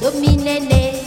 dominele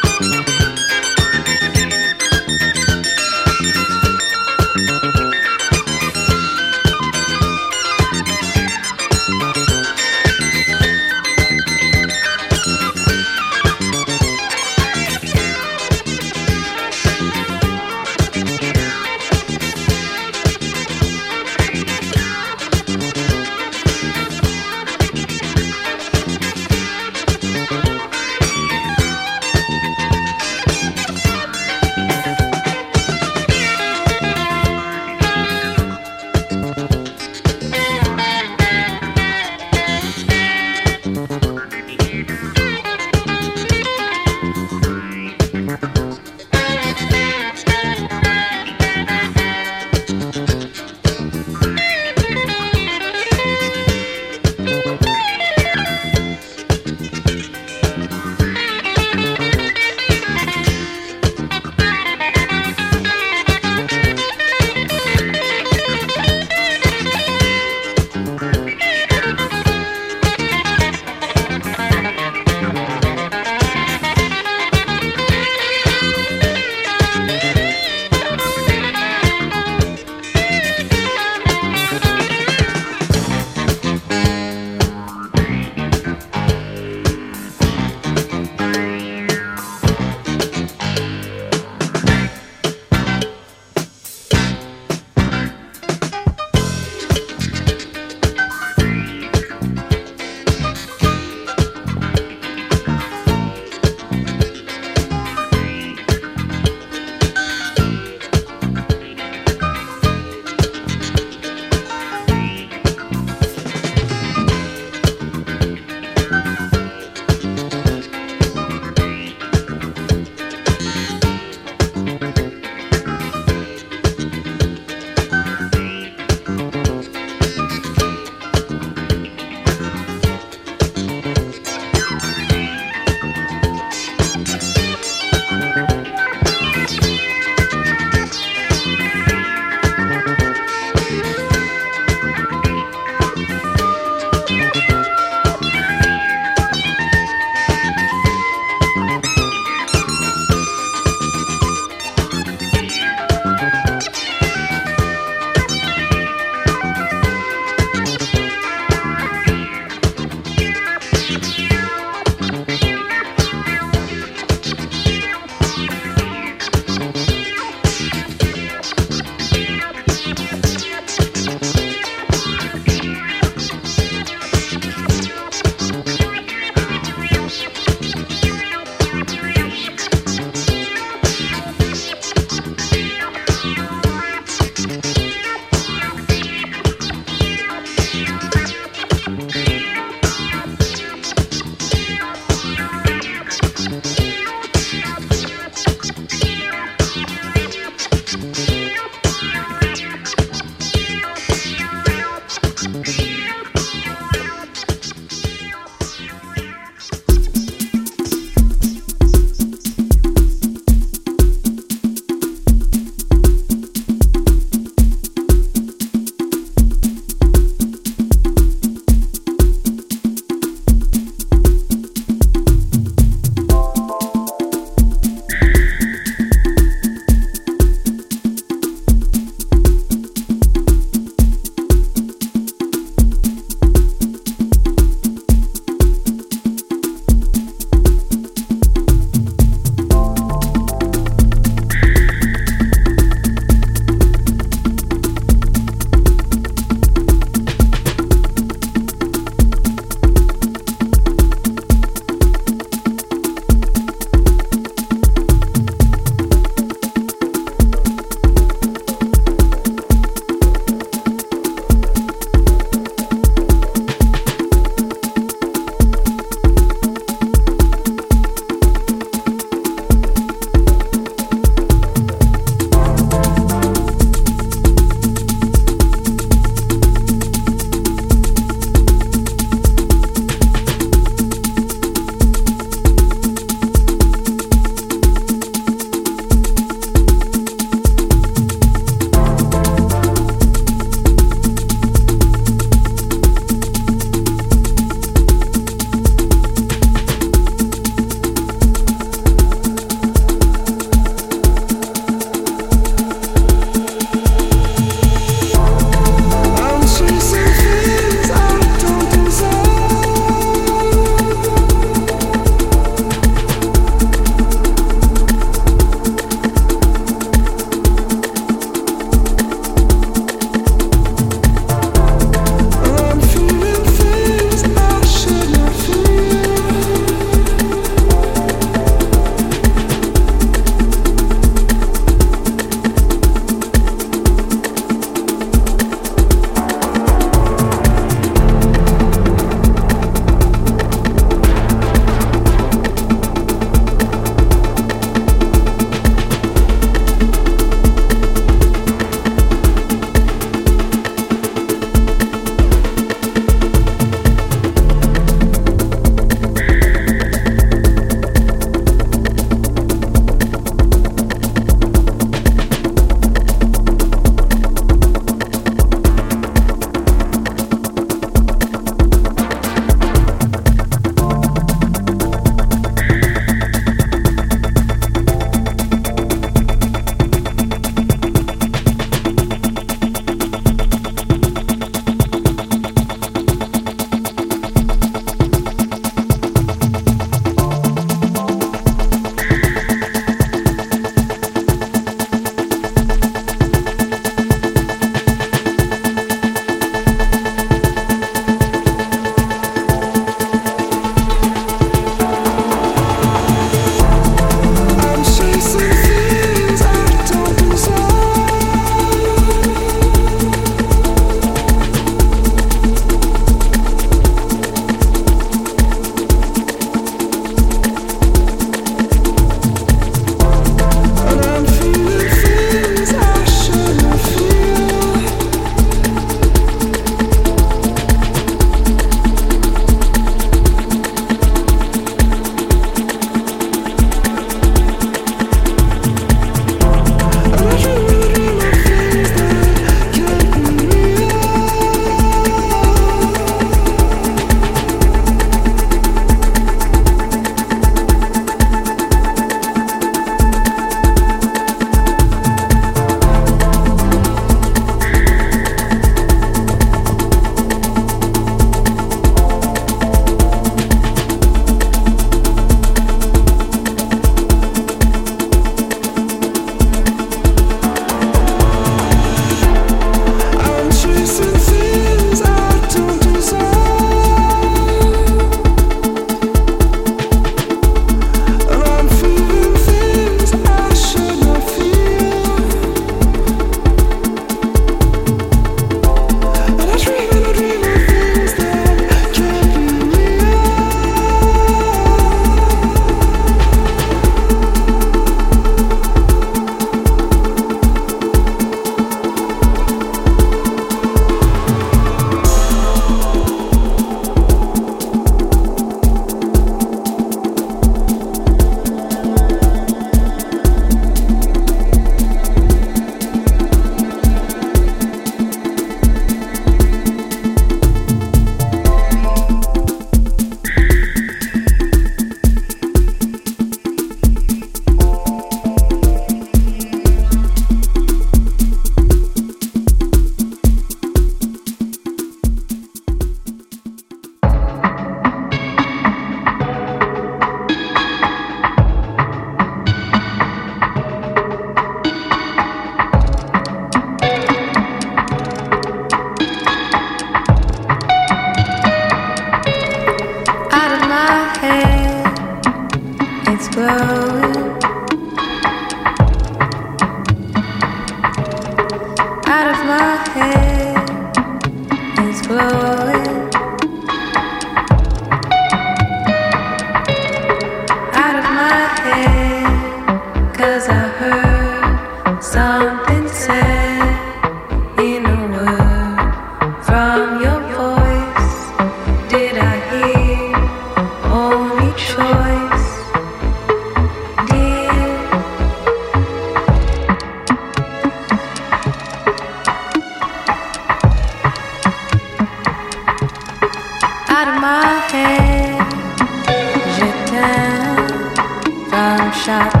shit.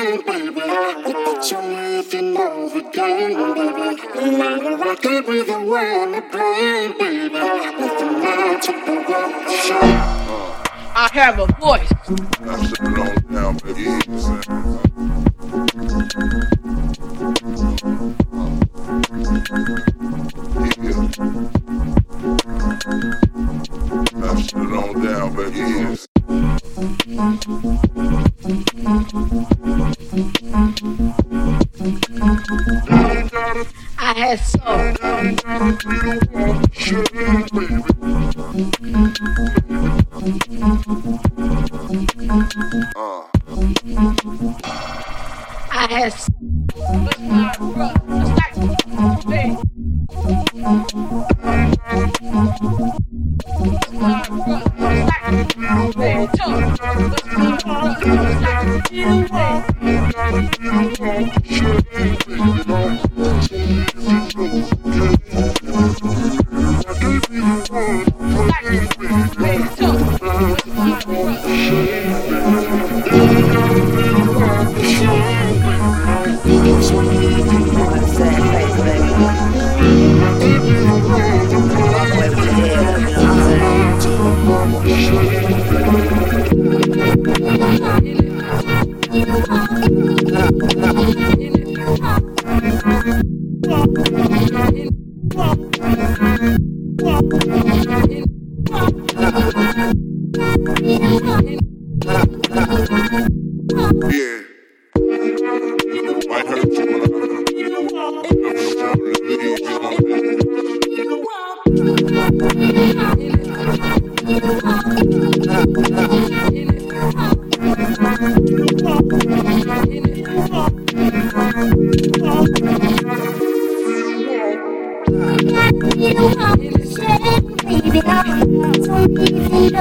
game, baby. I'll bet you if you know the game, baby. No matter what game we the one to play, baby. Nothing else to be the show. I have a voice. I'm sitting on down, baby. Yeah. I'm sitting on down, baby. Shit.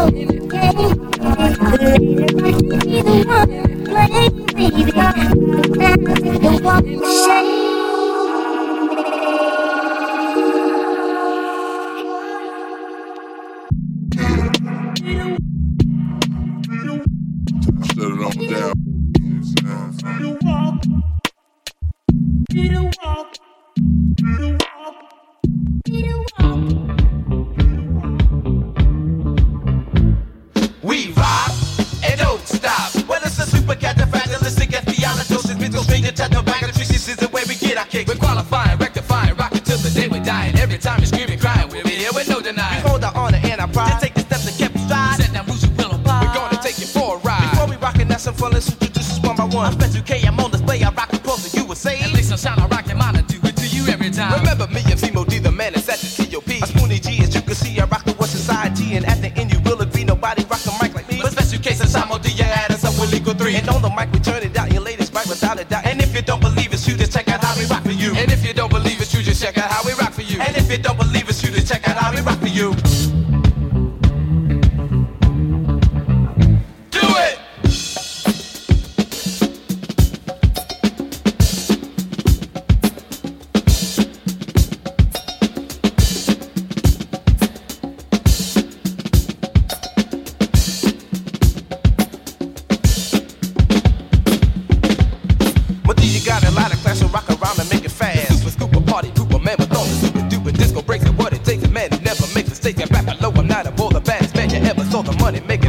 know. Saw. The money making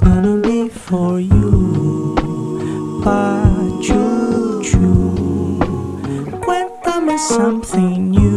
was gonna be for you. but you, Pachuchu, cuéntame something new.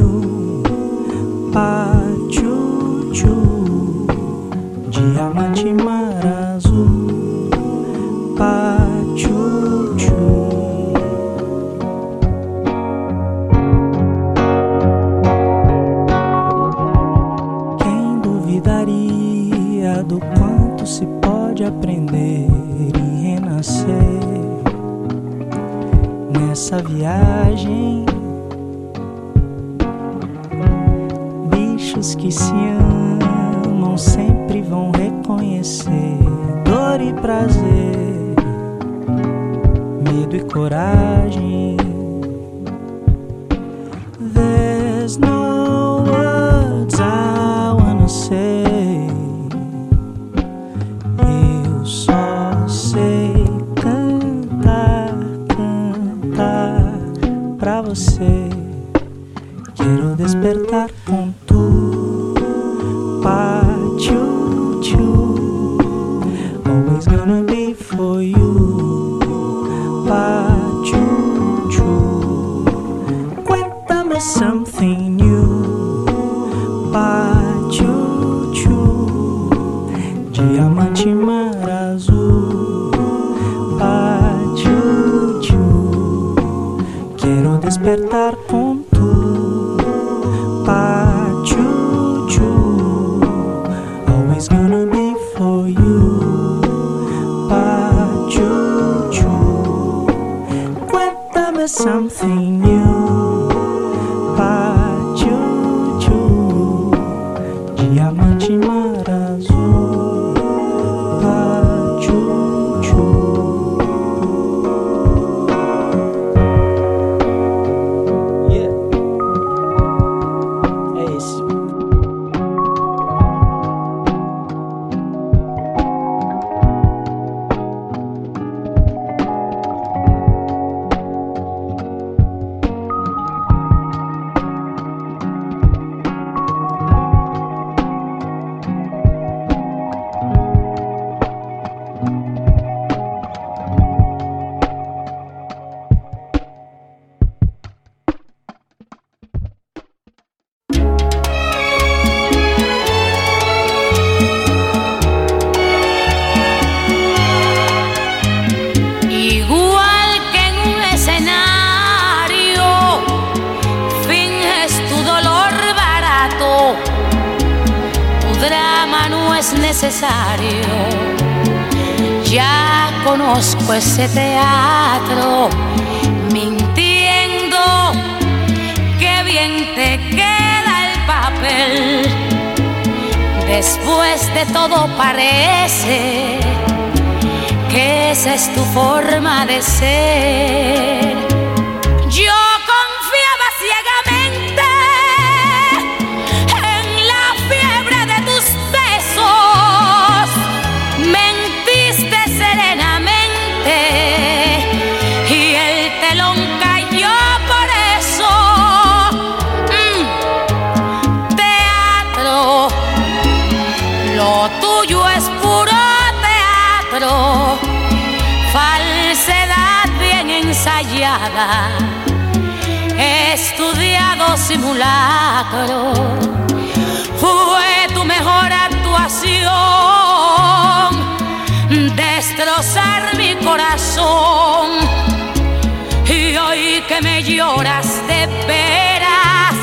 Estudiado simulacro. Fue tu mejor actuación, destrozar mi corazón. Y hoy que me lloras de veras,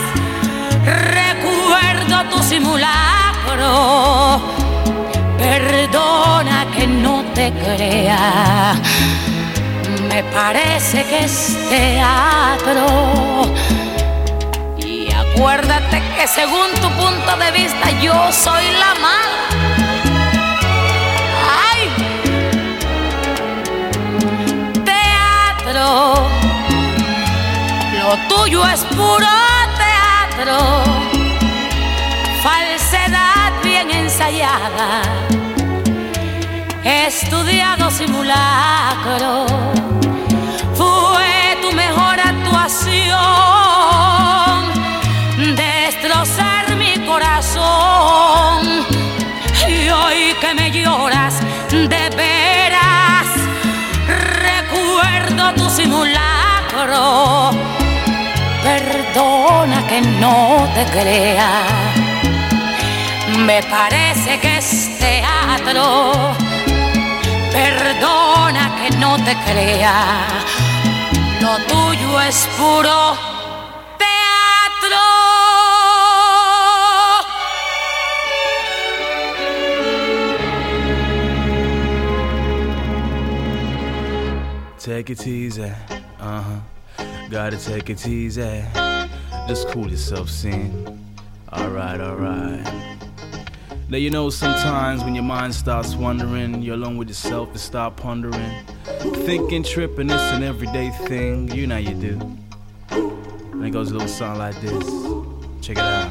recuerdo tu simulacro. Perdona que no te crea, me parece que es teatro. Y acuérdate que según tu punto de vista yo soy la mala. ¡Ay! Teatro, lo tuyo es puro teatro falsedad bien ensayada, estudiado simulacro, fue tu mejor actuación, destrozar mi corazón, y hoy que me lloras de veras, recuerdo tu simulacro, perdona que no te crea. Me parece que es teatro. Perdona que no te crea, lo tuyo es puro teatro. Take it easy, uh huh. Gotta take it easy. Just cool yourself, scene. Alright, alright. Now you know sometimes when your mind starts wandering, you're alone with yourself and start pondering. Thinking, tripping, it's an everyday thing. You know you do. And it goes a little song like this. Check it out.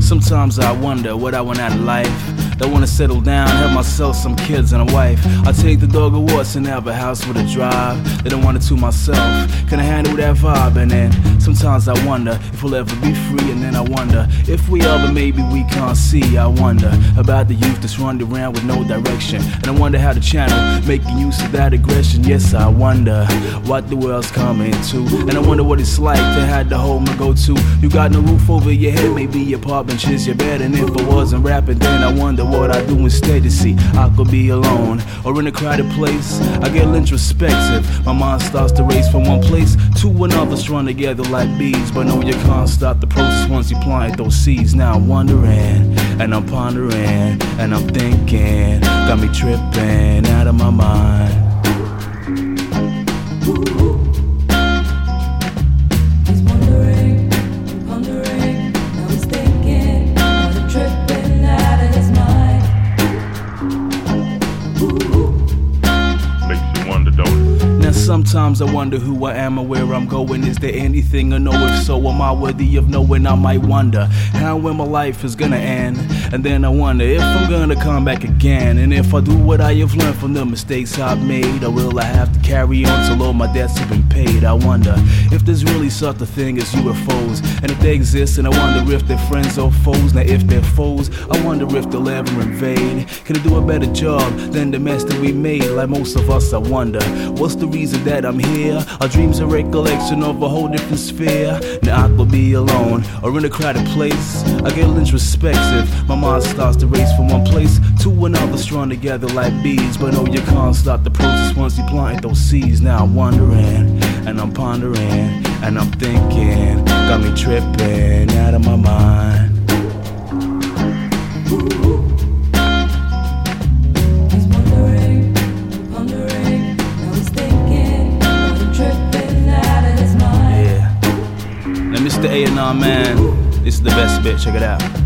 Sometimes I wonder what I want out of life. I wanna settle down, have myself some kids and a wife. I take the dog awards and have a house with a drive. They don't want it to myself. Can I handle that vibe? And then sometimes I wonder if we'll ever be free. And then I wonder if we are, but maybe we can't see. I wonder about the youth that's running around with no direction. And I wonder how the channel making use of that aggression. Yes, I wonder what the world's coming to. And I wonder what it's like to have the home to go to. You got no roof over your head, maybe your apartment is your bed. And if I wasn't rapping, then I wonder what I do instead to see. I could be alone or in a crowded place. I get introspective. My mind starts to race from one place to another, strung together like bees. But no, you can't stop the process once you plant those seeds. Now I'm wondering and I'm pondering, and I'm thinking. Got me tripping out of my mind. He's sometimes I wonder who I am and where I'm going. Is there anything I know? If so, am I worthy of knowing? I might wonder how when my life is gonna end. And then I wonder if I'm gonna come back again. And if I do what I have learned from the mistakes I've made, or will I have to carry on till all my debts have been paid? I wonder if there's really such a thing as UFOs. And if they exist, and I wonder if they're friends or foes. Now if they're foes, I wonder if they'll ever invade. Can they do a better job than the mess that we made? Like most of us, I wonder what's the reason that I'm here? Our dreams are recollection of a whole different sphere. Now I could be alone or in a crowded place. I get introspective. My mind starts to race from one place to another, strung together like bees. But no, you can't stop the process once you plant those seeds. Now I'm wondering and I'm pondering and I'm thinking. Got me tripping out of my mind. He's wondering, pondering, now he's thinking, now he's tripping out of his mind. Yeah. Now, Mr. A&R, man, this is the best bit. Check it out.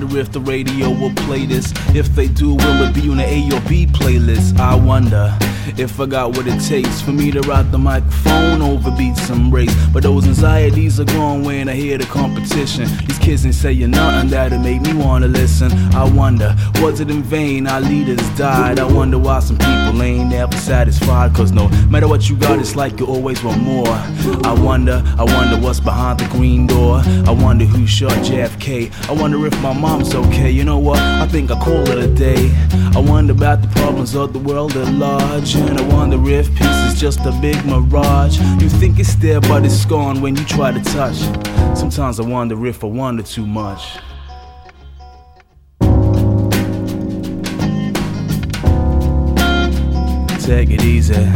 Wonder if the radio will play this. If they do, will it be on the A or B playlist? I wonder if I got what it takes for me to rock the microphone over beats and race. But those anxieties are gone when I hear the competition. These kids ain't saying nothing that'll make me wanna listen. I wonder, was it in vain our leaders died? I wonder why some people ain't ever satisfied. Cause no matter what you got, it's like you always want more. I wonder, I wonder what's behind the green door. I wonder who shot JFK. I wonder if my mom's okay. You know what? I think I call it a day. I wonder about the problems of the world at large. And I wonder if peace is just a big mirage. You think it's there, but it's gone when you try to touch. Sometimes I wonder if I wonder too much. Take it easy.